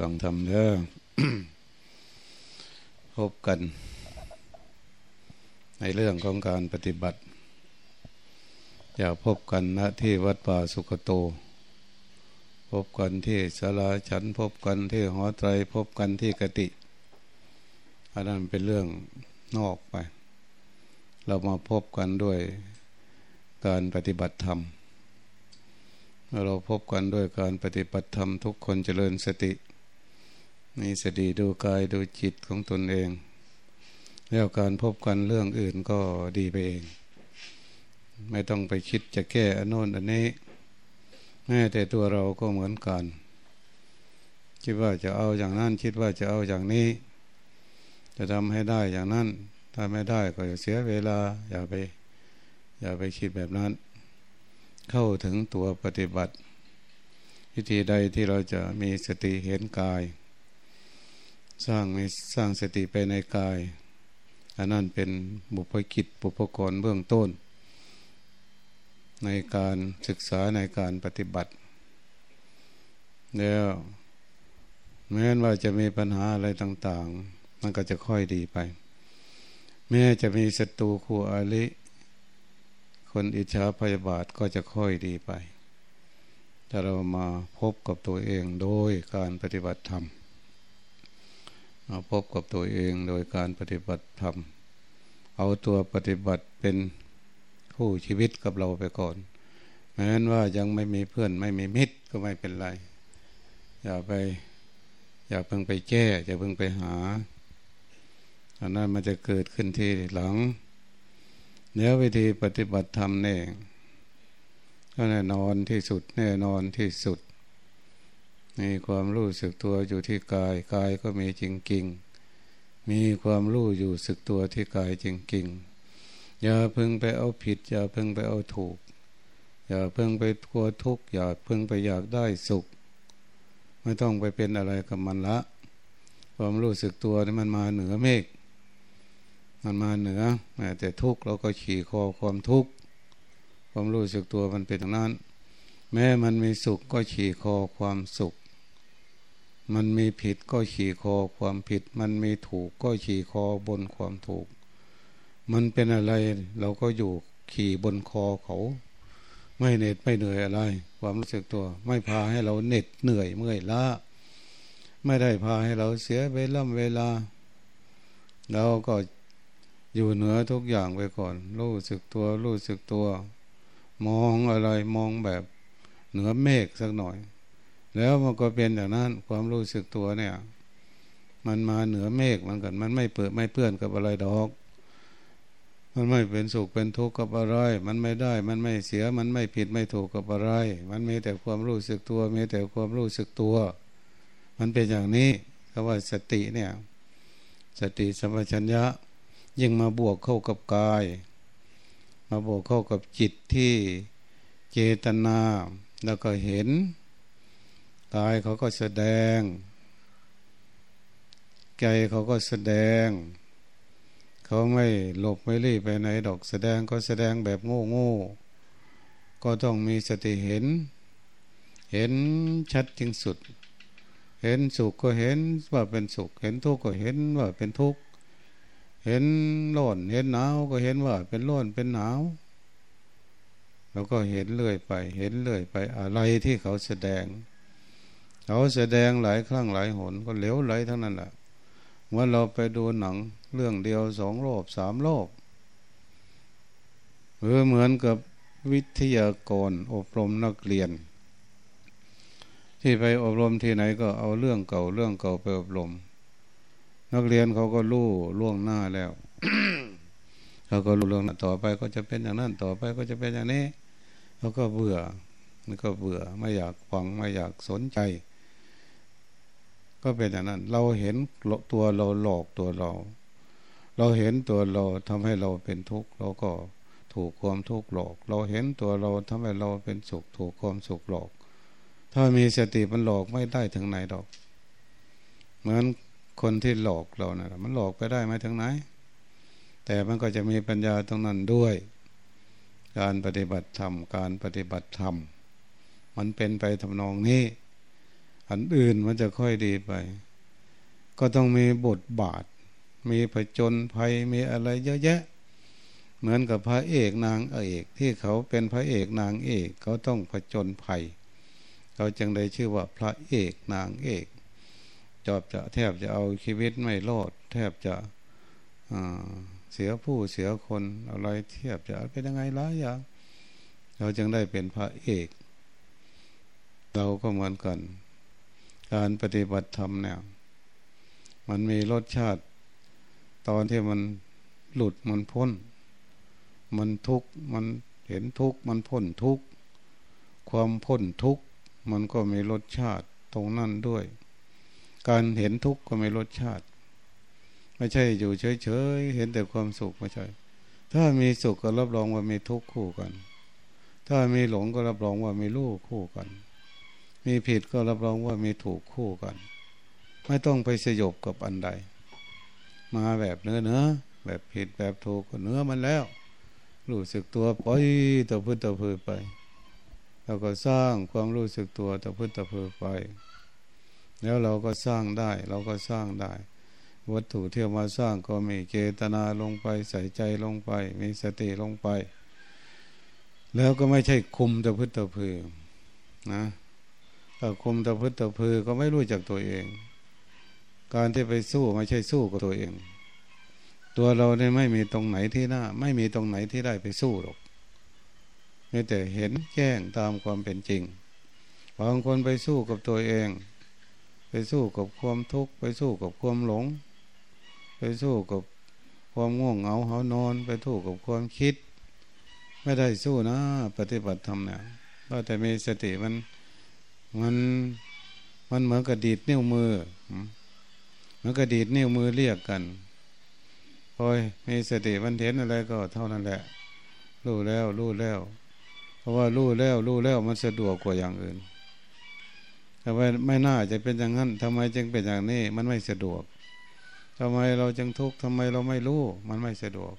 ฟังทำเด้อพบกัน ในเรื่องของการปฏิบัติ อย่าพบกันณที่วัดป่าสุขโต พบกันที่สาราฉันพบกันที่หอไตร พบกันที่กติอันนั้นเป็นเรื่องนอกไป เรามาพบกันด้วยการปฏิบัติธรรมเราพบกันด้วยการปฏิบัติธรรมทุกคนเจริญสติ มีสติดูกายดูจิตของตนเอง แล้วการพบกันเรื่องอื่นก็ดีไปเอง ไม่ต้องไปคิดจะแก้อนโน้นอันนี้แม้แต่ตัวเราก็เหมือนกัน คิดว่าจะเอาอย่างนั้น คิดว่าจะเอาอย่างนี้ จะทำให้ได้อย่างนั้น ถ้าไม่ได้ก็อย่าเสียเวลา อย่าไป อย่าไปคิดแบบนั้น เข้าถึงตัวปฏิบัติ วิธีใดที่เราจะมีสติเห็นกาย สร้างในสร้างสติไปในกาย อันนั้นเป็นบุพกิจบุพกรเบื้องต้น ในการศึกษาในการปฏิบัติ แล้วแม้ว่าจะมีปัญหาอะไรต่างๆ มันก็จะค่อยดีไป แม้จะมีศัตรูคู่อาลิคนอิจฉาพยาบาทก็จะค่อยดีไป ถ้าเรามาพบกับตัวเองโดยการปฏิบัติธรรม มาพบกับตัวเองโดยการปฏิบัติธรรม เอาตัวปฏิบัติเป็นคู่ชีวิตกับเราไปก่อนแม้นว่ายังไม่มีเพื่อนไม่มีมิตรก็ไม่เป็นไร อย่าไป อย่าเพิ่งไปแก้อย่าเพิ่งไปหาอันนั้นมันจะเกิดขึ้นที่หลังเนื้อวิธีปฏิบัติธรรมเน่ก็แน่นอนที่สุดแน่นอนที่สุด มีความรู้สึกตัวอยู่ที่กาย กายก็มีจริงจริงมีความรู้อยู่สึกตัวที่กายจริงจริงอย่าเพิ่งไปเอาผิด อย่าเพิ่งไปเอาถูก อย่าเพิ่งไปกลัวทุกข์อย่าเพิ่งไปอยากได้สุข ไม่ต้องไปเป็นอะไรกับมันละ ความรู้สึกตัวนี่มันมาเหนือเมฆมันมาเหนือแม้แต่ทุกข์เราก็ขี่คอความทุกข์ความรู้สึกตัวมันเป็นอย่างนั้น แม้มันมีสุขก็ขี่คอความสุข มันมีผิดก็ขี่คอความผิด มันมีถูกก็ขี่คอบนความถูก มันเป็นอะไรเราก็อยู่ขี่บนคอเขา ไม่เหน็ดไม่เหนื่อยอะไร ความรู้สึกตัว ไม่พาให้เราเหน็ดเหนื่อยเมื่อยล้าไม่ได้พาให้เราเสียเวลาเวลา เราก็อยู่เหนือทุกอย่างไปก่อน รู้สึกตัวรู้สึกตัว มองอะไรมองแบบเหนือเมฆสักหน่อย แล้วมันก็เป็นอย่างนั้นความรู้สึกตัวเนี่ย มันมาเหนือเมฆมันกันมันไม่เปิดไม่เปื้อนกับอะไรดอก มันไม่เป็นสุขเป็นทุกข์กับอะไร มันไม่ได้ มันไม่เสีย มันไม่ผิดไม่ถูกกับอะไร มันมีแต่ความรู้สึกตัว มีแต่ความรู้สึกตัว มันเป็นอย่างนี้คำว่าสติเนี่ย สติสัมปชัญญะยิ่งมาบวกเข้ากับกาย มาบวกเข้ากับจิตที่เจตนา แล้วก็เห็น กายเขาก็แสดง ใจเขาก็แสดง เขาไม่หลบไม่รีบไปไหนดอกแสดงก็แสดงแบบโง่โง่ก็ต้องมีสติเห็น เห็นชัดจริงสุด เห็นสุขก็เห็นว่าเป็นสุข เห็นทุกข์ก็เห็นว่าเป็นทุกข์ เห็นร้อนเห็นหนาวก็เห็นว่าเป็นร้อนเป็นหนาวแล้วก็เห็นเรื่อยไป เห็นเรื่อยไปอะไรที่เขาแสดง เขาแสดงหลายครั้งหลายหนก็เหลวไหลทั้งนั้นแหละเมื่อเราไปดูหนังเรื่องเดียวสองรอบสามรอบเออเหมือนกับวิทยากรอบรมนักเรียน ที่ไปอบรมที่ไหนก็เอาเรื่องเก่าเรื่องเก่าไปอบรม นักเรียนเขาก็รู้ล่วงหน้าแล้วเขาก็รู้เรื่องต่อไปก็จะเป็นอย่างนั้นต่อไปก็จะเป็นอย่างนี้เขาก็เบื่อมันก็เบื่อไม่อยากฟังไม่อยากสนใจ ก็เป็นอย่างนั้น เราเห็นตัวเราหลอกตัวเรา เราเห็นตัวเราทำให้เราเป็นทุกข์เราก็ถูกความทุกข์หลอก เราเห็นตัวเราทำให้เราเป็นสุข ถูกความสุขหลอก ถ้ามีสติมันหลอกไม่ได้ถึงไหนดอก เหมือนคนที่หลอกเรานะ่ะมันหลอกไปได้ไหมถึงไหน แต่มันก็จะมีปัญญาตรงนั้นด้วย การปฏิบัติธรรม การปฏิบัติธรรม มันเป็นไปทำนองนี้ อันอื่นมันจะค่อยดีไป ก็ต้องมีบทบาท มีผจญภัยมีอะไรเยอะแยะ เหมือนกับพระเอกนางเอกที่เขาเป็นพระเอกนางเอกเขาต้องผจญภัย เขาจึงได้ชื่อว่าพระเอกนางเอกจอบจะแทบจะเอาชีวิตไม่รอด แทบจะเสียผู้เสียคนอะไรเทียบจะเป็นยังไงล่ะอย่างเราจึงได้เป็นพระเอก เราก็เหมือนกัน การปฏิบัติธรรมเนี่ย มันมีรสชาติ ตอนที่มันหลุดมันพ้น มันทุกข์มันเห็นทุกข์มันพ้นทุกข์ความพ้นทุกข์มันก็มีรสชาติตรงนั้นด้วย การเห็นทุกข์ก็มีรสชาติ ไม่ใช่อยู่เฉยๆเห็นแต่ความสุขไม่ใช่ ถ้ามีสุขก็รับรองว่ามีทุกข์คู่กัน ถ้ามีหลงก็รับรองว่ามีลูกคู่กัน มีผิดก็รับรองว่ามีถูกคู่กัน ไม่ต้องไปสยบกับอันใด มาแบบเนื้อเนื้อแบบผิดแบบถูกก็เนื้อมันแล้ว รู้สึกตัวปล่อยตัวพื้นตัวพื้นไปเราก็สร้างความรู้สึกตัวตัวพื้นตัวพื้นไป แล้วเราก็สร้างได้ เราก็สร้างได้ วัตถุที่มาสร้างก็มีเจตนาลงไป ใส่ใจลงไป มีสติลงไป แล้วก็ไม่ใช่คุมตัวพื้นตัวพื้นนะ คุมตัวพื้นตัวพื้นก็ไม่รู้จักตัวเอง การที่ไปสู้ไม่ใช่สู้กับตัวเอง ตัวเราเนี่ยไม่มีตรงไหนที่หน้า ไม่มีตรงไหนที่ได้ไปสู้หรอกมีแต่เห็นแจ้งตามความเป็นจริงบางคนไปสู้กับตัวเอง ไปสู้กับความทุกข์ไปสู้กับความหลง ไปสู้กับความง่วงเหงาเหานอน ไปสู้กับความคิด ไม่ได้สู้นะ ปฏิบัติธรรมเนี่ยก็แต่มีสติมัน มันมันเหมือนกับดีดนิ้วมือมันก็ดีดนิ้วมือเรียกกันพอยมีสติมันเห็นอะไรก็เท่านั้นแหละ รู้แล้วรู้แล้ว เพราะว่ารู้แล้วรู้แล้วมันสะดวกกว่าอย่างอื่นทำไมไม่น่าจะเป็นอย่างนั้นทำไมจึงเป็นอย่างนี้ มันไม่สะดวกทำไมเราจึงทุกข์ทำไมเราไม่รู้ มันไม่สะดวก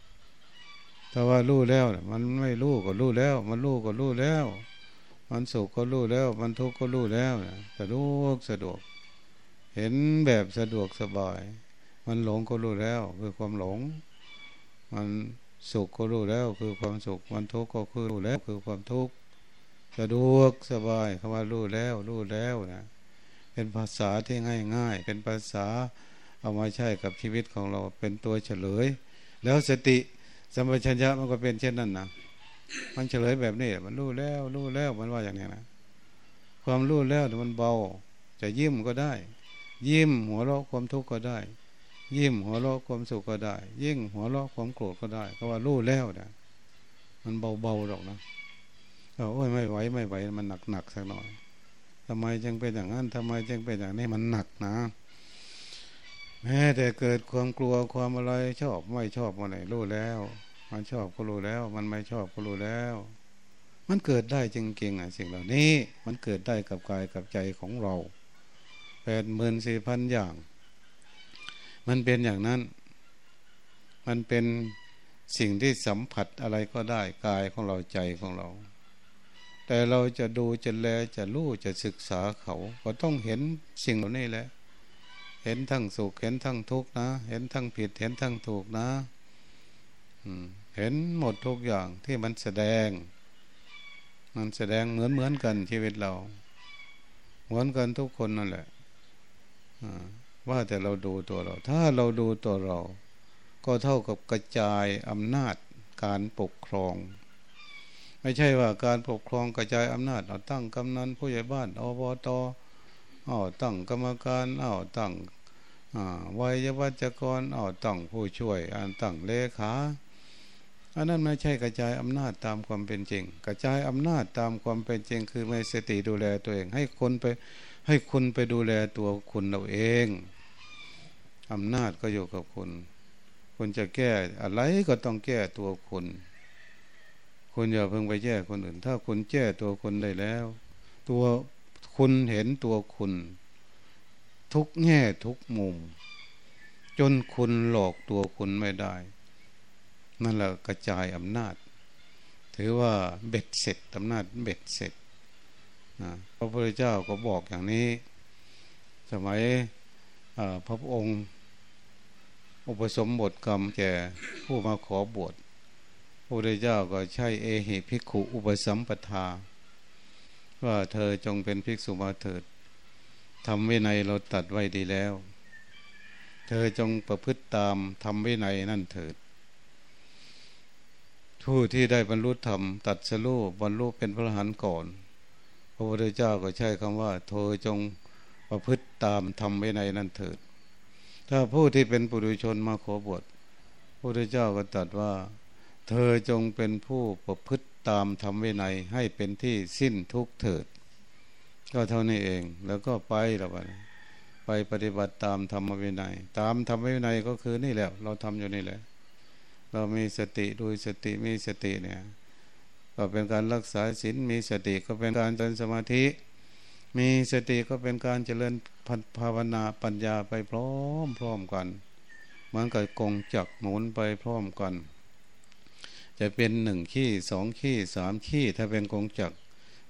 ถ้าว่ารู้แล้ว มันไม่รู้ก็รู้แล้ว มันรู้ก็รู้แล้ว มันสุขก็รู้แล้ว มันทุกข์ก็รู้แล้วสะดวกสะดวก เห็นแบบสะดวกสบาย มันหลงก็รู้แล้ว คือความหลง มันสุขก็รู้แล้ว คือความสุข มันทุกข์ก็คือรู้แล้ว คือความทุกข์สะดวกสบายคำว่ารู้แล้วรู้แล้วนะเป็นภาษาที่ง่ายง่ายเป็นภาษาเอามาใช้กับชีวิตของเราเป็นตัวเฉลย แล้วสติสัมปชัญญะมันก็เป็นเช่นนั้นนะ มันเฉลยแบบนี้มันรู้แล้วรู้แล้วมันว่าอย่างนี้นะความรู้แล้วมันเบา จะยิ้มก็ได้ ยิ้มหัวเราะความทุกข์ก็ได้ ยิ้มหัวเราะความสุขก็ได้ ยิ่งหัวเราะความโกรธก็ได้เพราะว่ารู้แล้วนะมันเบาๆหรอกนะเราโอ้ยไม่ไหวไม่ไหวมันหนักๆสักหน่อยทำไมจึงเป็นอย่างนั้นทำไมจึงเป็นอย่างนี้มันหนักนะแม้แต่เกิดความกลัวความอะไรชอบไม่ชอบอะไรรู้แล้ว มันชอบก็รู้แล้ว มันไม่ชอบก็รู้แล้ว มันเกิดได้จริงๆอะสิ่งเหล่านี้ มันเกิดได้กับกายกับใจของเราแปดหมื่นสี่พันอย่าง มันเป็นอย่างนั้น มันเป็นสิ่งที่สัมผัสอะไรก็ได้กายของเราใจของเรา แต่เราจะดูจะแลจะรู้จะศึกษาเขา ก็ต้องเห็นสิ่งเหล่านี้แหละ เห็นทั้งสุขเห็นทั้งทุกข์นะ เห็นทั้งผิดเห็นทั้งถูกนะ เห็นหมดทุกอย่างที่มันแสดง มันแสดงเหมือนเหมือนกันชีวิตเรา เหมือนกันทุกคนนั่นแหละว่าแต่เราดูตัวเรา ถ้าเราดูตัวเรา ก็เท่ากับกระจายอำนาจการปกครอง ไม่ใช่ว่าการปกครองกระจายอำนาจเอาตั้งกำนันผู้ใหญ่บ้านอบตเอาตั้งกรรมการเอาตั้งวัยวัจกรเอาตั้งผู้ช่วยอันตั้งเลขา อันนั้นไม่ใช่กระจายอำนาจตามความเป็นจริง กระจายอำนาจตามความเป็นจริง คือไม่สติดูแลตัวเอง ให้คนไปให้คุณไปดูแลตัวคุณเราเองอำนาจก็อยู่กับคุณคุณจะแก้อะไรก็ต้องแก้ตัวคุณคุณอย่าเพิ่งไปแก้คนอื่น ถ้าคุณแก้ตัวคุณได้แล้ว ตัวคุณเห็นตัวคุณ ทุกแง่ทุกมุม จนคุณหลอกตัวคุณไม่ได้ นั่นแหละกระจายอำนาจ ถือว่าเบ็ดเสร็จอำนาจเบ็ดเสร็จพระพุทธเจ้าก็บอกอย่างนี้ สมัยพระองค์ อุปสมบทกรรมแก่ผู้มาขอบวชพระพุทธเจ้าก็ใช้เอหิภิกขุอุปสัมปทา ว่าเธอจงเป็นภิกษุมาเถิดทำวินัยเราตัดไว้ดีแล้ว เธอจงประพฤติตามทำวินัยนั่นเถิด ผู้ที่ได้บรรลุธรรม ตัดสรู้บรรลุเป็นพระหันก่อน พระพุทธเจ้าก็ใช้คำว่า เธอจงประพฤติตามทำวินัยนั่นเถิด ถ้าผู้ที่เป็นปุถุชนมาขอบวชพระพุทธเจ้าก็ตัดว่า เธอจงเป็นผู้ประพฤติตามทำวินัยให้เป็นที่สิ้นทุกเถิด ก็เท่านี้เองแล้วก็ไปล้วไปไปปฏิบัติตามธรรมวินัย ตามธรรมวินัยก็คือนี่แหละ เราทำอยู่นี่แหละ เรามีสติดูสติมีสติเนี่ย ก็เป็นการรักษาศีลมีสติก็เป็นการเจริญสมาธิ มีสติก็เป็นการเจริญภาวนาปัญญาไปพร้อมพร้อมกันเหมือนกับกงจักหมุนไปพร้อมกัน จะเป็นหนึ่งขี้สองขี้สามขี้ถ้าเป็นกงจัก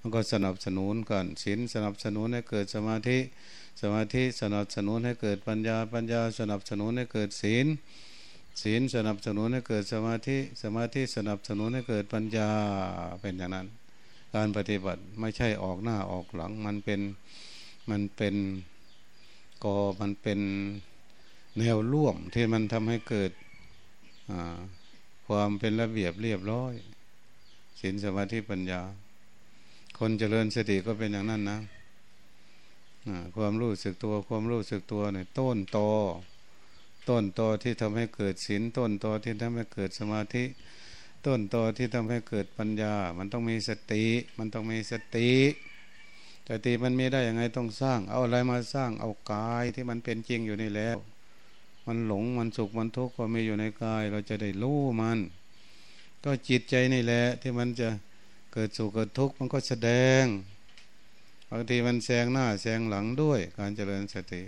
มันก็สนับสนุนกันศีลสนับสนุนให้เกิดสมาธิ สมาธิสนับสนุนให้เกิดปัญญาปัญญาสนับสนุนให้เกิดศีล ศีลสนับสนุนให้เกิดสมาธิสมาธิสนับสนุนให้เกิดปัญญาเป็นอย่างนั้น การปฏิบัติไม่ใช่ออกหน้าออกหลังมันเป็นมันเป็นกอมันเป็นแนวร่วมที่มันทำให้เกิดความเป็นระเบียบเรียบร้อยศีลสมาธิปัญญา คนเจริญสติก็เป็นอย่างนั้นนะความรู้สึกตัวความรู้สึกตัวเนี่ยต้นตอ ต้นตอที่ทำให้เกิดศีลต้นตอที่ทำให้เกิดสมาธิ ต้นตอที่ทำให้เกิดปัญญา มันต้องมีสติ มันต้องมีสติสติมันมีได้ยังไงต้องสร้าง เอาอะไรมาสร้างเอากายที่มันเป็นจริงอยู่นี่แล้ว มันหลงมันสุขมันทุกข์ก็มีอยู่ในกาย เราจะได้รู้มัน ก็จิตใจนี่แหละ ที่มันจะเกิดสุขเกิดทุกข์มันก็แสดงบางทีมันแซงหน้าแซงหลังด้วยการเจริญสติ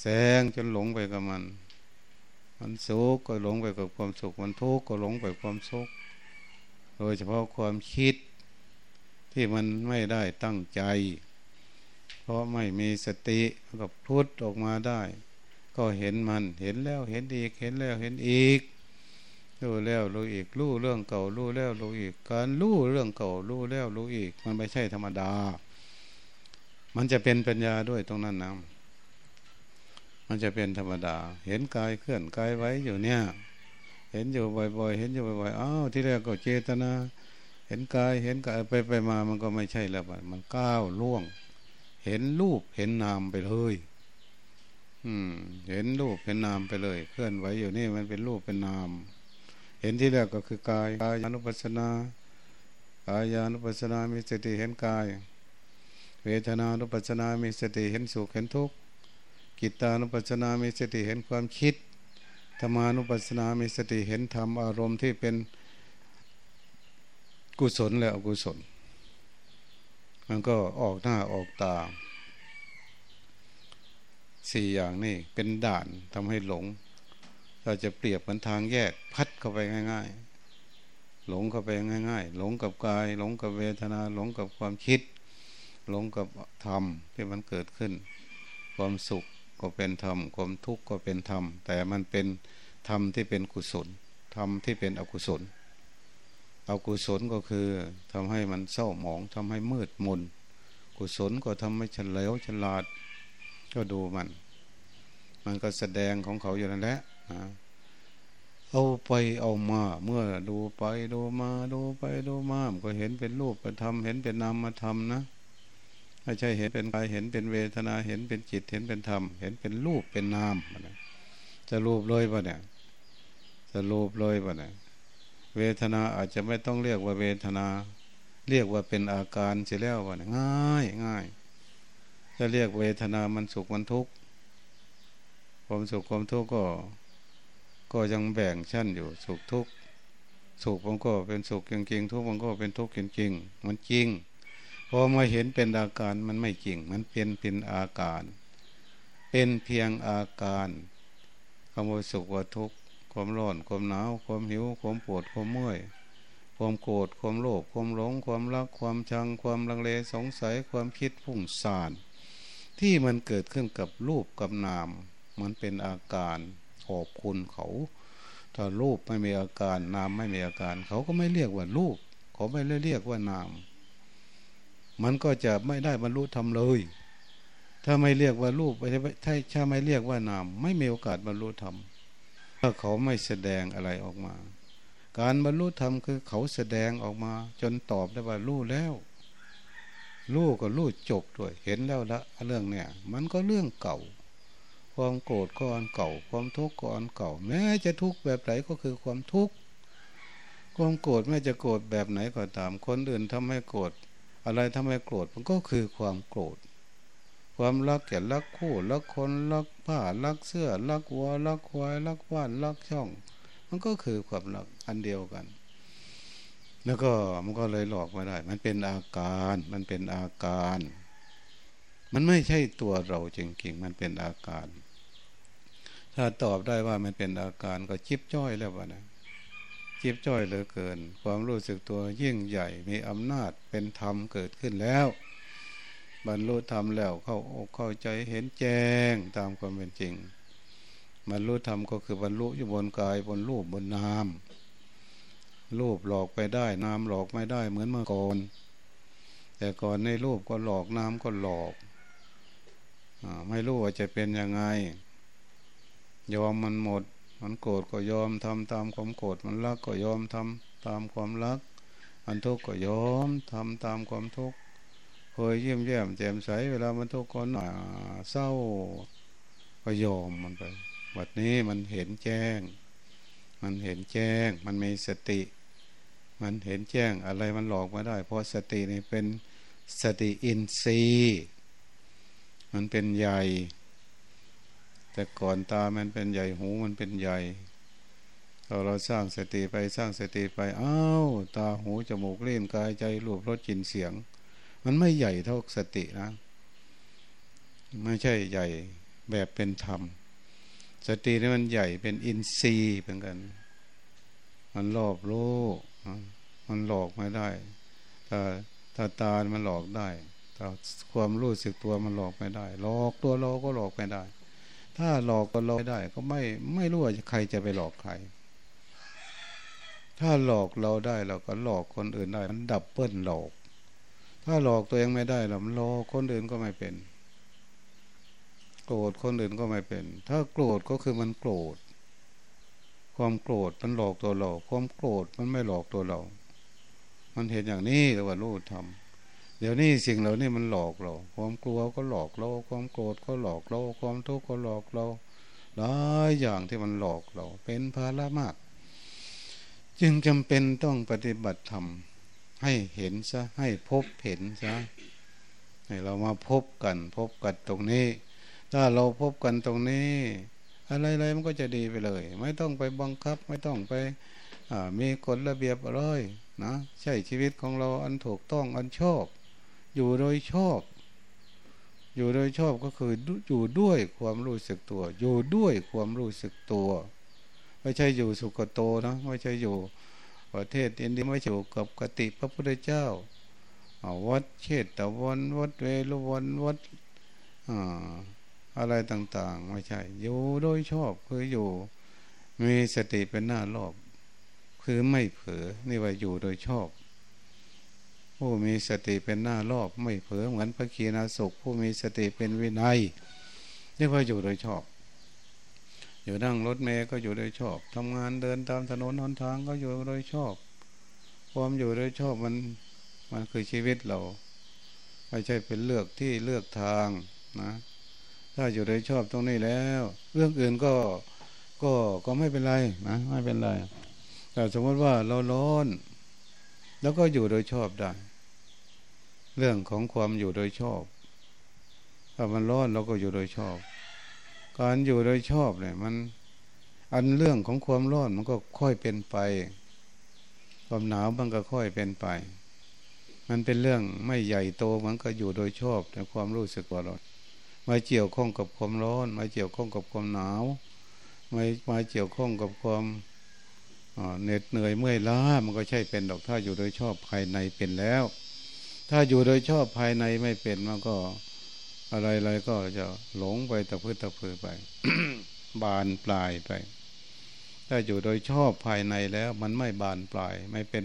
แซงจนหลงไปกับมัน มันสุขก็หลงไปกับความสุข มันทุกข์ก็หลงไปความทุกข์โดยเฉพาะความคิดที่มันไม่ได้ตั้งใจ เพราะไม่มีสติก็พุทธออกมาได้ ก็เห็นมันเห็นแล้วเห็นอีกเห็นแล้วเห็นอีกรู้แล้วรู้อีกรู้เรื่องเก่ารู้แล้วรู้อีก การรู้เรื่องเก่ารู้แล้วรู้อีก มันไม่ใช่ธรรมดา มันจะเป็นปัญญาด้วยตรงนั้นนะ มันจะเป็นธรรมดา เห็นกายเคลื่อนกายไว้อยู่เนี่ย เห็นอยู่บ่อยๆ เห็นอยู่บ่อยๆ อ้าวที่แรกก็เจตนา เห็นกายเห็นกายไปไปมามันก็ไม่ใช่แล้วมันก้าวล่วง เห็นรูปเห็นนามไปเลย อืม เห็นรูปเห็นนามไปเลย เคลื่อนไหวอยู่นี่มันเป็นรูปเป็นนาม เห็นที่แรกก็คือกายกายานุปัสสนากายานุปัสสนามีสติเห็นกาย เวทนานุปัสสนามีสติเห็นสุขเห็นทุกข์ กิตานุปัสนามีสติเห็นความคิดธรรมานุปัสนามีสติเห็นธรรมอารมณ์ที่เป็นกุศลและอกุศล มันก็ออกหน้าออกตาสี่อย่างนี่เป็นด่านทำให้หลง เราจะเปรียบเหมือนทางแยกพัดเข้าไปง่าย ๆ หลงเข้าไปง่าย ๆ หลงกับกาย หลงกับเวทนา หลงกับความคิด หลงกับธรรมที่มันเกิดขึ้น ความสุข ก็เป็นธรรม ความทุกข์ก็เป็นธรรม แต่มันเป็นธรรมที่เป็นกุศล ธรรมที่เป็นอกุศล อกุศลก็คือทำให้มันเศร้าหมองทำให้มืดมน กุศลก็ทำให้ฉลวฉลาด ก็ดูมัน มันก็แสดงของเขาอยู่นั่นแหละเอาไปเอามา เมื่อดูไปดูมาดูไปดูมา ก็เห็นเป็นรูปธรรมเห็นเป็นนามมาธรรมนะ ไม่ใช่เห็นเป็นกายเห็นเป็นเวทนาเห็นเป็นจิตเห็นเป็นธรรม เห็นเป็นรูปเป็นนามจะรูปเลยปะเนี่ยจะรูปเลยปะเนี่ยเวทนาอาจจะไม่ต้องเรียกว่าเวทนา เรียกว่าเป็นอาการเสียแล้ววะเนี่ยง่ายง่ายจะเรียกเวทนามันสุขมันทุกข์ความสุขความทุกข์ก็ ก็ยังแบ่งชั้นอยู่สุขทุกข์สุขมันก็เป็นสุขจริงๆทุกข์มันก็เป็นทุกข์จริงๆมันจริง พอมาเห็นเป็นอาการมันไม่จริง มันเป็นเป็นอาการ เป็นเพียงอาการคว่าสุขว่าทุกข์ความร้อนความหนาวความหิวความปวดความเมื่อยความโกรธความโลภความหลง ความรักความชัง ความลังเลสงสัยความคิดพุ่งซ่านที่มันเกิดขึ้นกับรูปกับนาม มันเป็นอาการขอบคุณเขา ถ้ารูปไม่มีอาการนามไม่มีอาการ เขาก็ไม่เรียกว่ารูป เขาไม่เรียกว่านาม มันก็จะไม่ได้บรรลุธรรมเลย ถ้าไม่เรียกว่ารูปถ้าถ้าไม่เรียกว่านาม ไม่มีโอกาสบรรลุธรรมถ้าเขาไม่แสดงอะไรออกมา การบรรลุธรรมคือเขาแสดงออกมา จนตอบได้ว่ารู้แล้วรู้ก็รู้จบด้วย เห็นแล้วละเรื่องเนี่ย มันก็เรื่องเก่า ความโกรธก็อันเก่า ความทุกข์ก็อันเก่า แม้จะทุกข์แบบไหนก็คือความทุกข์ความโกรธแม้จะโกรธแบบไหนก็ตาม คนอื่นทำให้โกรธ อะไรทำให้โกรธมันก็คือความโกรธ ความรักแก่รักคู่รักคนรักผ้ารักเสื้อรักวัวรักควายรักบ้านรักช่อง มันก็คือความรักอันเดียวกัน แล้วก็มันก็เลยหลอกไม่ได้ มันเป็นอาการมันเป็นอาการ มันไม่ใช่ตัวเราจริงๆมันเป็นอาการ ถ้าตอบได้ว่ามันเป็นอาการก็จิบจ้อยแล้ววะนะ จิบจ้อยเหลือเกิน ความรู้สึกตัวยิ่งใหญ่มีอำนาจเป็นธรรมเกิดขึ้นแล้ว บรรลุธรรมแล้วเข้าอกเข้าใจเห็นแจ้งตามความเป็นจริงบรรลุธรรมก็คือบรรลุอยู่บนกายบนรูปบนนามรูปหลอกไปได้นามหลอกไม่ได้เหมือนเมื่อก่อนแต่ก่อนในรูปก็หลอกนามก็หลอกอไม่รู้ว่าจะเป็นยังไง ยอมมันหมด มันโกรธก็ยอมทำตามความโกรธมันรักก็ยอมทำตามความรักมันทุกข์ก็ยอมทำตามความทุกข์เคยเยี่ยมแย้มแจ่มใสเวลามันทุกข์ก็หนาเศร้าก็ยอมมันไปบัดนี้มันเห็นแจ้ง มันเห็นแจ้ง มันมีสติ มันเห็นแจ้งอะไรมันหลอกมาได้ เพราะสตินี่เป็นสติอินทรีย์ มันเป็นใหญ่ แต่ก่อนตามันเป็นใหญ่หูมันเป็นใหญ่เราเราสร้างสติไปสร้างสติไปอ้าวตาหูจมูกเล่นกายใจรูปรสกลิ่นเสียง มันไม่ใหญ่เท่าสตินะ ไม่ใช่ใหญ่แบบเป็นธรรม สตินี่มันใหญ่เป็นอินทรีย์เหมือนกัน มันรอบโลกมันหลอกไม่ได้ถ้าถ้าตามันหลอกได้ถ้าความรู้สึกตัวมันหลอกไม่ได้หลอกตัวเราก็หลอกไม่ได้ ถ้าหลอกก็หลอกไได้ ก็ไม่ไม่รู้ว่าใครจะไปหลอกใคร ถ้าหลอกเราได้เราก็หลอกคนอื่นได้ มันดับเบิ้ลหลอก ถ้าหลอกตัวเองไม่ได้เราหลอกคนอื่นก็ไม่เป็น โกรธคนอื่นก็ไม่เป็น ถ้าโกรธก็คือมันโกรธ ความโกรธมันหลอกตัวเรา ความโกรธมันไม่หลอกตัวเรา มันเห็นอย่างนี้แต่ว่ารู้ทำ เดี๋ยวนี้สิ่งเหล่านี้มันหลอกเรา ความกลัวก็หลอกเรา ความโกรธก็หลอกเรา ความทุกข์ก็หลอกเราหลายอย่างที่มันหลอกเรา เป็นภาระมาก จึงจำเป็นต้องปฏิบัติธรรมให้เห็นซะให้พบเห็นซะให้เรามาพบกัน พบกันตรงนี้ ถ้าเราพบกันตรงนี้ อะไรๆมันก็จะดีไปเลย ไม่ต้องไปบังคับ ไม่ต้องไปมีกฎระเบียบอะไรนะใช่ชีวิตของเราอันถูกต้องอันชอบ อยู่โดยชอบ อยู่โดยชอบก็คืออยู่ด้วยความรู้สึกตัว อยู่ด้วยความรู้สึกตัว ไม่ใช่อยู่สุกโตนะไม่ใช่อยู่ประเทศอินเดียไม่ใช่อยู่กับกติพระพุทธเจ้าวัดเชตตะวันวัดเวรุวันวัดอ่าอะไรต่างๆ ไม่ใช่ อยู่โดยชอบคืออยู่ มีสติเป็นหน้ารอบ คือไม่เผลอนี่ว่าอยู่โดยชอบ ผู้มีสติเป็นหน้ารอบไม่เผลอเหมือนพระคีนาสุขผู้มีสติเป็นวินัยนี่ว่าอยู่โดยชอบ อยู่นั่งรถเมย์ก็อยู่โดยชอบทำงานเดินตามถนนหนทางก็อยู่โดยชอบความอยู่โดยชอบมันมันคือชีวิตเรา ไม่ใช่เป็นเลือกที่เลือกทางนะ ถ้าอยู่โดยชอบตรงนี้แล้ว เรื่องอื่นก็ก็ก็ไม่เป็นไรนะไม่เป็นไรแต่สมมติว่าเราร้อน แล้วก็อยู่โดยชอบได้ เรื่องของความอยู่โดยชอบ ถ้ามันร้อนเราก็อยู่โดยชอบ การอยู่โดยชอบเนี่ย มันอันเรื่องของความร้อนมันก็ค่อยเป็นไป ความหนาวมันก็ค่อยเป็นไป มันเป็นเรื่องไม่ใหญ่โตมันก็อยู่โดยชอบในความรู้สึกว่าเรามาเกี่ยวข้องกับความร้อน มาเกี่ยวข้องกับความหนาวมามาเกี่ยวข้องกับความเหน็ดเหนื่อยเมื่อยล้ามันก็ใช่เป็นดอกถ้าอยู่โดยชอบภายในเป็นแล้ว ถ้าอยู่โดยชอบภายในไม่เป็นมันก็ อะไรๆก็จะหลงไปตะพื้นตะพือไป บานปลายไป ถ้าอยู่โดยชอบภายในแล้ว มันไม่บานปลาย ไม่เป็น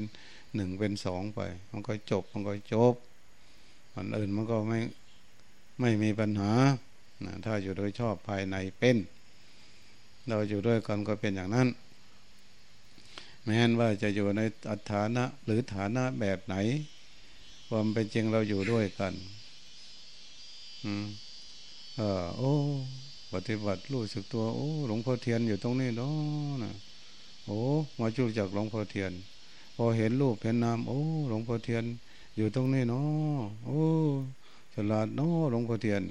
หนึ่งเป็นสองไป มันก็จบมันก็จบมันอื่นมันก็ไม่ไม่มีปัญหาถ้าอยู่โดยชอบภายในเป็น เราอยู่ด้วยกันก็เป็นอย่างนั้นแม้นว่าจะอยู่ในอัฐานะหรือฐานะแบบไหน ความเป็นจริงเราอยู่ด้วยกัน อืมเออโอ้ปฏิบัติรู้สึกตัว โอ้ หลวงพ่อเทียนอยู่ตรงนี้เนาะนะโอ้ มาจูจากหลวงพ่อเทียน พอเห็นรูปเห็นนามโอ้ หลวงพ่อเทียน อยู่ตรงนี้เนาะโอ้ฉลาดเนาะหลวงพ่อเทียน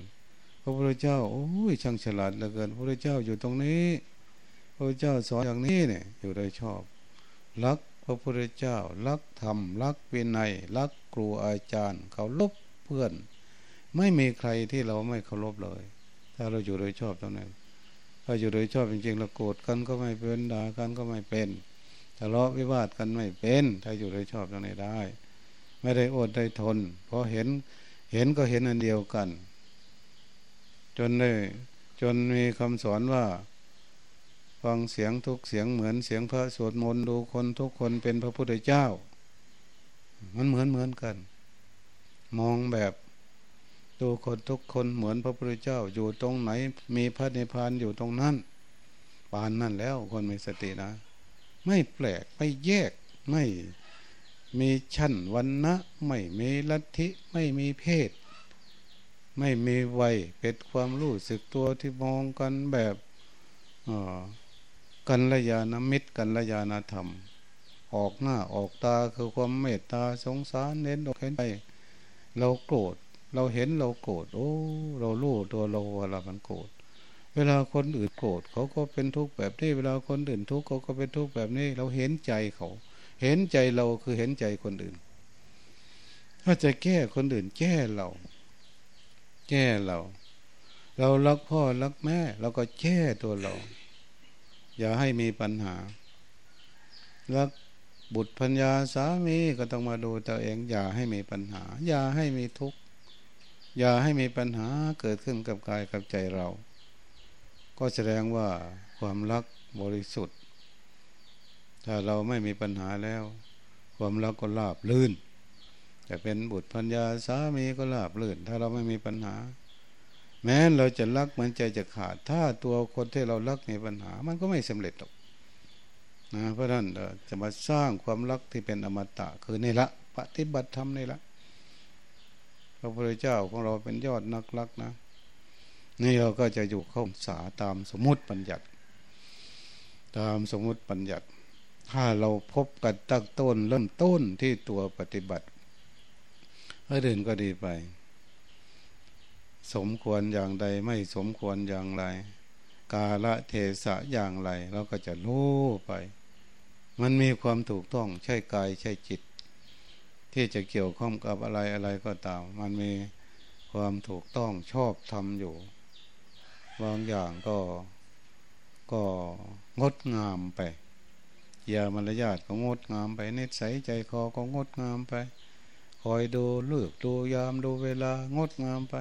พระพุทธเจ้า โอ้ยช่างฉลาดเหลือเกิน พระพุทธเจ้าอยู่ตรงนี้ พระพุทธเจ้าสอนอย่างนี้เนี่ย อยู่โดยชอบ รัก พระพุทธเจ้ารักธรรมรักวินัยรักครูอาจารย์เขาลบเพื่อน ไม่มีใครที่เราไม่เคารพเลย ถ้าเราอยู่โดยชอบตรงนั้นถ้าอยู่โดยชอบจริงๆเราโกรธกันก็ไม่เป็นด่ากันก็ไม่เป็นทะเลาะวิวาทกันไม่เป็น ถ้าอยู่โดยชอบตรงนี้ได้ ไม่ได้อดได้ทนเพราะเห็นเห็นก็เห็นอันเดียวกัน จนได้จนมีคำสอนว่า ฟังเสียงทุกเสียงเหมือนเสียงพระสวดมนต์ดูคนทุกคนเป็นพระพุทธเจ้า มันเหมือนเหมือนกัน มองแบบดูคนทุกคนเหมือนพระพุทธเจ้าอยู่ตรงไหน มีพระนิพพานอยู่ตรงนั้นปานนั่นแล้วคนมีสตินะ ไม่แปลกไม่แยกไม่มีชั้นวันนะไม่มีลัทธิไม่มีเพศ ไม่มีวัยเป็นความรู้สึกตัวที่มองกันแบบอ๋อ กันระยาณมิตรกันระยาณธรรม ออกหน้าออกตาคือความเมตตาสงสารเน้นอกเห็นไปเราโกรธ เราเห็นเราโกรธโอ้เรารู้ตัวเราเวลามันโกรธเวลาคนอื่นโกรธเขาก็เป็นทุกข์แบบนี้เวลาคนอื่นทุกข์เขาก็เป็นทุกข์แบบนี้ เราเห็นใจเขา เห็นใจเราคือเห็นใจคนอื่น ถ้าจะแก้คนอื่นแก้เรา แก้เรา เรารักพ่อรักแม่ เราก็แก้ตัวเรา อย่าให้มีปัญหา รักบุตรพัญญาสามีก็ต้องมาดูตัวเอง อย่าให้มีปัญหา อย่าให้มีทุกข์ อย่าให้มีปัญหาเกิดขึ้นกับกายกับใจเรา ก็แสดงว่าความรักบริสุทธิ์ ถ้าเราไม่มีปัญหาแล้ว ความรักก็ราบลื่นจะเป็นบุตรพัญญาสามีก็ลาบลื่น ถ้าเราไม่มีปัญหา แม้เราจะรักมันใจจะขาด ถ้าตัวคนที่เรารักมีปัญหา มันก็ไม่สำเร็จหรอกนะเพราะนั้นจะมาสร้างความรักที่เป็นอมตะ คือในละปฏิบัติธรรมนี่ละพระพุทธเจ้าของเราเป็นยอดนักรักนะนี่เราก็จะอยู่เข้าสาตามสมมุติปัญญัติ ตามสมมุติปัญญัติ ถ้าเราพบกันตั้งต้นเริ่มต้นที่ตัวปฏิบัติให้เดินก็ดีไป สมควรอย่างใดไม่สมควรอย่างไร กาละเทศะอย่างไรเราก็จะรู้ไป มันมีความถูกต้องใช่กายใช่จิต ที่จะเกี่ยวข้องกับอะไรอะไรก็ตาม มันมีความถูกต้องชอบทำอยู่ บางอย่างก็ก็งดงามไปยามารยาทก็งดงามไปนิสัยใจคอก็งดงามไป คอยดูเลือกดูยามดูเวลางดงามไป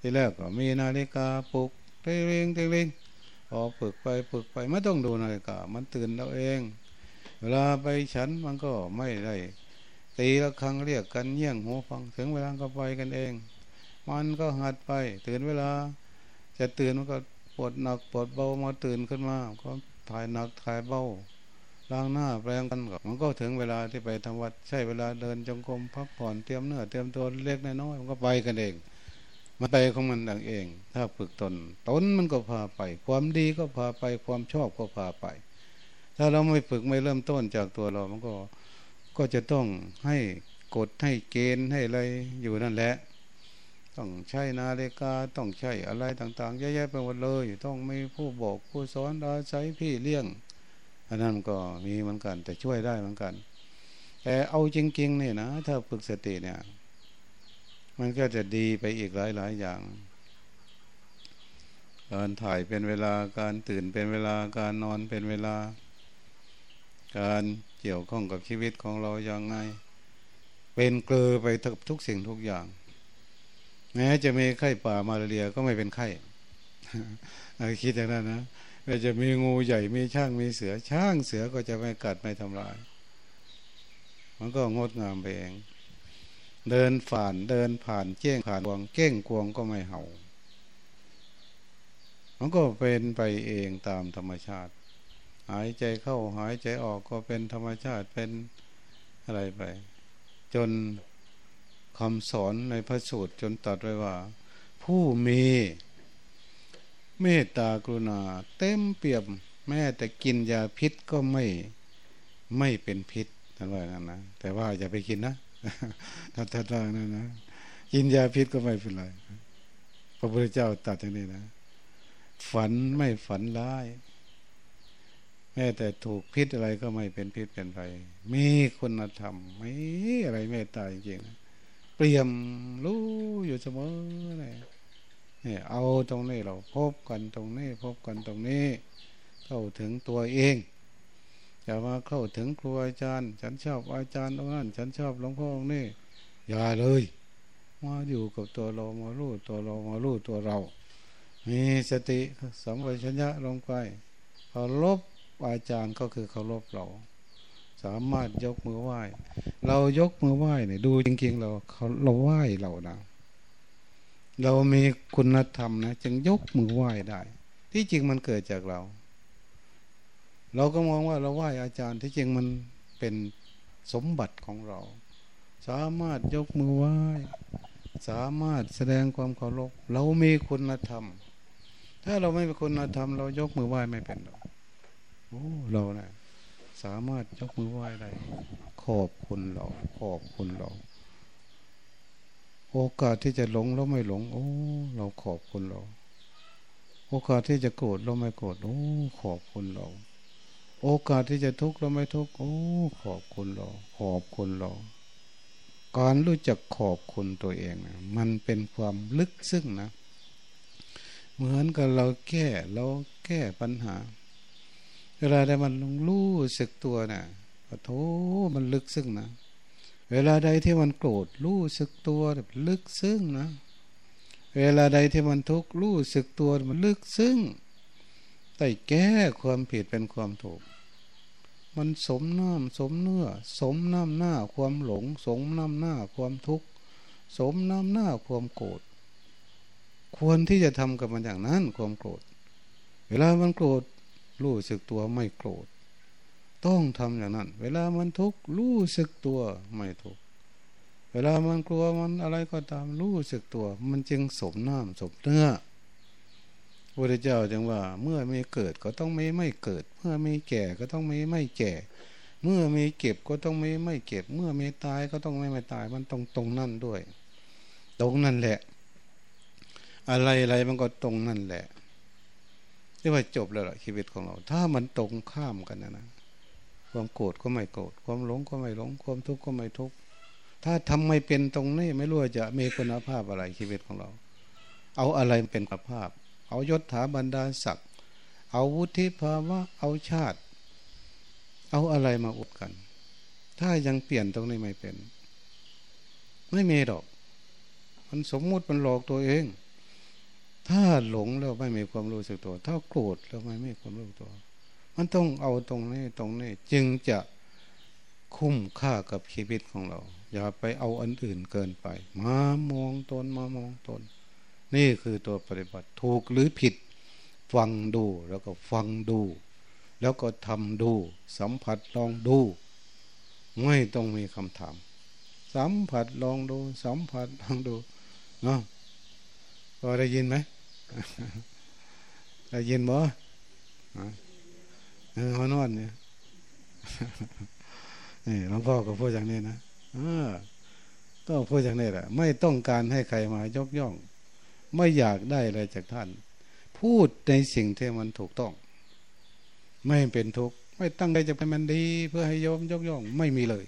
ทีแรกก็มีนาฬิกาปลุกเร่งเร่งพอฝึกไปฝึกไปไม่ต้องดูนาฬิกามันตื่นเราเอง เวลาไปฉันมันก็ไม่ได้ ตีละครั้งเรียกกันเยี่ยงหูฟังถึงเวลาก็ไปกันเอง มันก็หัดไป ตื่นเวลา จะตื่นมันก็ปวดหนักปวดเบามาตื่นขึ้นมา ก็ถ่ายหนักถ่ายเบาล้างหน้าแปรงกันก็มันก็ถึงเวลาที่ไปทำวัดใช่เวลาเดินจงกรมพักผ่อนเตรียมเนื้อเตรียมตัวเล็กน้อยมันก็ไปกันเอง มันไปของมันดังเอง ถ้าฝึกตน ตนมันก็พาไป ความดีก็พาไป ความชอบก็พาไป ถ้าเราไม่ฝึกไม่เริ่มต้นจากตัวเรา มันก็ก็จะต้องให้กดให้เกณฑ์ให้อะไรอยู่นั่นแหละ ต้องใช้นาฬิกาต้องใช้อะไรต่างๆเยอะแยะไปหมดเลย ต้องมีผู้บอกผู้สอนอาศัยพี่เลี้ยงอันนั้นก็มีเหมือนกัน แต่ช่วยได้เหมือนกัน แต่เอาจริงๆเนี่ยนะ ถ้าฝึกสติเนี่ย มันก็จะดีไปอีกหลายๆอย่าง การถ่ายเป็นเวลาการตื่นเป็นเวลาการนอนเป็นเวลา การเกี่ยวข้องกับชีวิตของเราอย่างไง เป็นเกลือไปทุกสิ่งทุกอย่างแแม้จะมีไข้ป่ามาเรียก็ไม่เป็นไข้คิดอย่างนั้นนะแม้จะมีงูใหญ่มีช่างมีเสือช่างเสือก็จะไม่กัดไม่ทำลาย มันก็งดงามไปเอง เดินผ่านเดินผ่านเจ้งผ่านกวงเก้งกวงก็ไม่เห่า มันก็เป็นไปเองตามธรรมชาติ หายใจเข้าหายใจออกก็เป็นธรรมชาติเป็นอะไรไป จนคำสอนในพระสูตรจนตัดไว้ว่า ผู้มีเมตตากรุณา เต็มเปี่ยม แม้แต่กินยาพิษก็ไม่ไม่เป็นพิษท่นว่างั้นนะแต่ว่าอย่าไปกินนะ ท่านท่านว่านั่นนะกินยาพิษก็ไม่เป็นไรพระพุทธเจ้าตัดอย่างนี้นะ ฝันไม่ฝันร้าย แม้แต่ถูกพิษอะไรก็ไม่เป็นพิษเป็นภัยมีคุณธรรมไม่อะไรเมตตาจริงๆนะเปลี่ยมรู้อยู่เสมอเลยเนี่ยเอาตรงนี้เราพบกันตรงนี้ พบกันตรงนี้ เข้าถึงตัวเอง อย่ามาเข้าถึงครูอาจารย์ ฉันชอบอาจารย์ตรงนั้น ฉันชอบหลวงพ่อตรงนี้อย่าเลยมาอยู่กับตัวเรามารู้ตัวเรามารู้ตัวเรา มีสติสัมปชัญญะลงไปเคารพอาจารย์ก็คือเคารพเรา สามารถยกมือไหว้ เรายกมือไหว้เนี่ยดูจริงๆเราเขาเราไหว้เรานะเรามีคุณธรรมนะจึงยกมือไหว้ได้ ที่จริงมันเกิดจากเรา เราก็มองว่าเราไหว้อาจารย์ที่จริงมันเป็นสมบัติของเรา สามารถยกมือไหว้ สามารถแสดงความเคารพเรามีคุณธรรม ถ้าเราไม่มีคุณธรรม เรายกมือไหว้ไม่เป็นหรอกโอ้เราเนะี่ยสามารถยกมือไหว้ได้ขอบคุณเราขอบคุณเรา โอกาสที่จะหลงเราไม่หลง โอ้ เราขอบคุณเรา โอกาสที่จะโกรธเราไม่โกรธโอ้ ขอบคุณเรา โอกาสที่จะทุกข์เราไม่ทุกข์โอ้ขอบคุณเรา ขอบคุณเรา การรู้จักขอบคุณตัวเองนะมันเป็นความลึกซึ้งนะ เหมือนกับเราแก้เราแก้ปัญหา เวลาใดมันรู้สึกตัวนะ่ะโถมันลึกซึ้งนะ เวลาใดที่มันโกรธรู้สึกตัวลึกซึ้งนะ เวลาใดที่มันทุกข์รู้สึกตัวมันลึกซึ้งแต่แก้ความผิดเป็นความถูก มันสมน้ำสมเนื้อ สมน้ำหน้าความหลง สมน้ำหน้าความทุกข์ สมน้ำหน้าความโกรธ ควรที่จะทำกับมันอย่างนั้นความโกรธ เวลามันโกรธรู้สึกตัวไม่โกรธ ต้องทำอย่างนั้น เวลามันทุกข์รู้สึกตัวไม่ทุกข์ เวลามันกลัวมันอะไรก็ตามรู้สึกตัว มันจึงสมน้ำสมเนื้อ พระเจ้าจึงว่า เมื่อไมีเกิดก็ต้องไม่ไม่เกิด เมื่อไมีแก่ก็ต้องไม่ไม่แก่ เมื่อมีเก็บก็ต้องไม่ไม่เก็บ เมื่อมีตายก็ต้องไม่ไม่ตายมันตรงตรงนั่นด้วย ตรงนั่นแหละ อะไรอะไรมันก็ตรงนั่นแหละเรียกว่าจบแล้วล่ะชีวิตของเรา ถ้ามันตรงข้ามกันนะนะความโกรธก็ไม่โกรธความหลงก็ไม่หลง ความทุกข์ก็ไม่ทุกข์ถ้าทำไม่เป็นตรงนี้ไม่รู้จะมีคุณภาพอะไรชีวิตของเรา เอาอะไรเป็นคุณภาพ เอายศถาบรรดาศักดิ์เอาวุฒิภาวะเอาชาติ เอาอะไรมาอุดกัน ถ้ายังเปลี่ยนตรงนี้ไม่เป็น ไม่มีดอก มันสมมุติมันหลอกตัวเอง ถ้าหลงแล้วไม่มีความรู้สึกตัว ถ้าโกรธแล้วไม่มีความรู้ตัว มันต้องเอาตรงนี้ตรงนี้ จึงจะคุ้มค่ากับชีวิตของเรา อย่าไปเอาอันอื่นเกินไป มามองตนมามองตน นี่คือตัวปฏิบัติถูกหรือผิด ฟังดูแล้วก็ฟังดู แล้วก็ทำดู สัมผัสลองดู ไม่ต้องมีคำถาม สัมผัสลองดู สัมผัสลองดูเนาะพอได้ยินไหมได้ยินบ่เออเขานอนเนี่ยนี่หลวงพ่อก็พูดอย่างนี้นะต้องพูดอย่างนี้แหละไม่ต้องการให้ใครมายกย่อง ไม่อยากได้อะไรจากท่าน พูดในสิ่งที่มันถูกต้อง ไม่เป็นทุกข์ไม่ตั้งใจจะเป็นมันดี เพื่อให้ยมยกย่องไม่มีเลย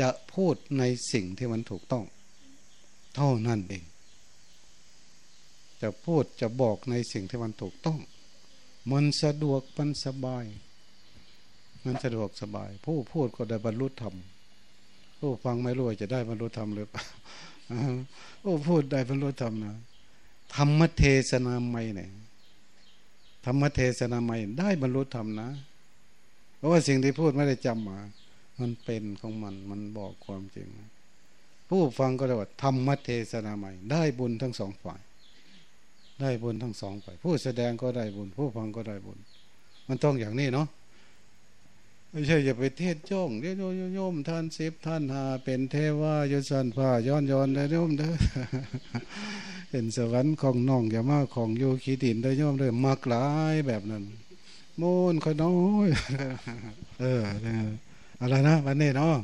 จะพูดในสิ่งที่มันถูกต้อง เท่านั้นเอง จะพูดจะบอกในสิ่งที่มันถูกต้อง มันสะดวกมันสบาย มันสะดวกสบาย ผู้พูดก็ได้บรรลุธรรมผู้ฟังไม่รู้จะได้บรรลุธรรมหรือเปล่าโอ้พูดได้บรรลุธรรมนะ ธรรมเทศนาใหม่เนี่ยธรรมเทศนาใหม่ได้บรรลุธรรมนะ เพราะว่าสิ่งที่พูดไม่ได้จำมา มันเป็นของมันมันบอกความจริง ผู้ฟังก็ได้ว่าธรรมเทศนาใหม่ ได้บุญทั้งสองฝ่าย ได้บุญทั้งสองฝ่าย ผู้แสดงก็ได้บุญ ผู้ฟังก็ได้บุญ มันต้องอย่างนี้เนาะ ไม่ใช่อย่าไปเทศจ้องเดี๋ยวโยมท่านสิบท่านหาเป็นเทวายสันผ้าย้อนย้อนได้โยมเด้อเป็นสวรรค์ของน้องอย่ามาของโยคีดินได้โยมเลยมากหลายแบบนั้นมูนขน้อยเอออะไรนะวันนี้เนาะ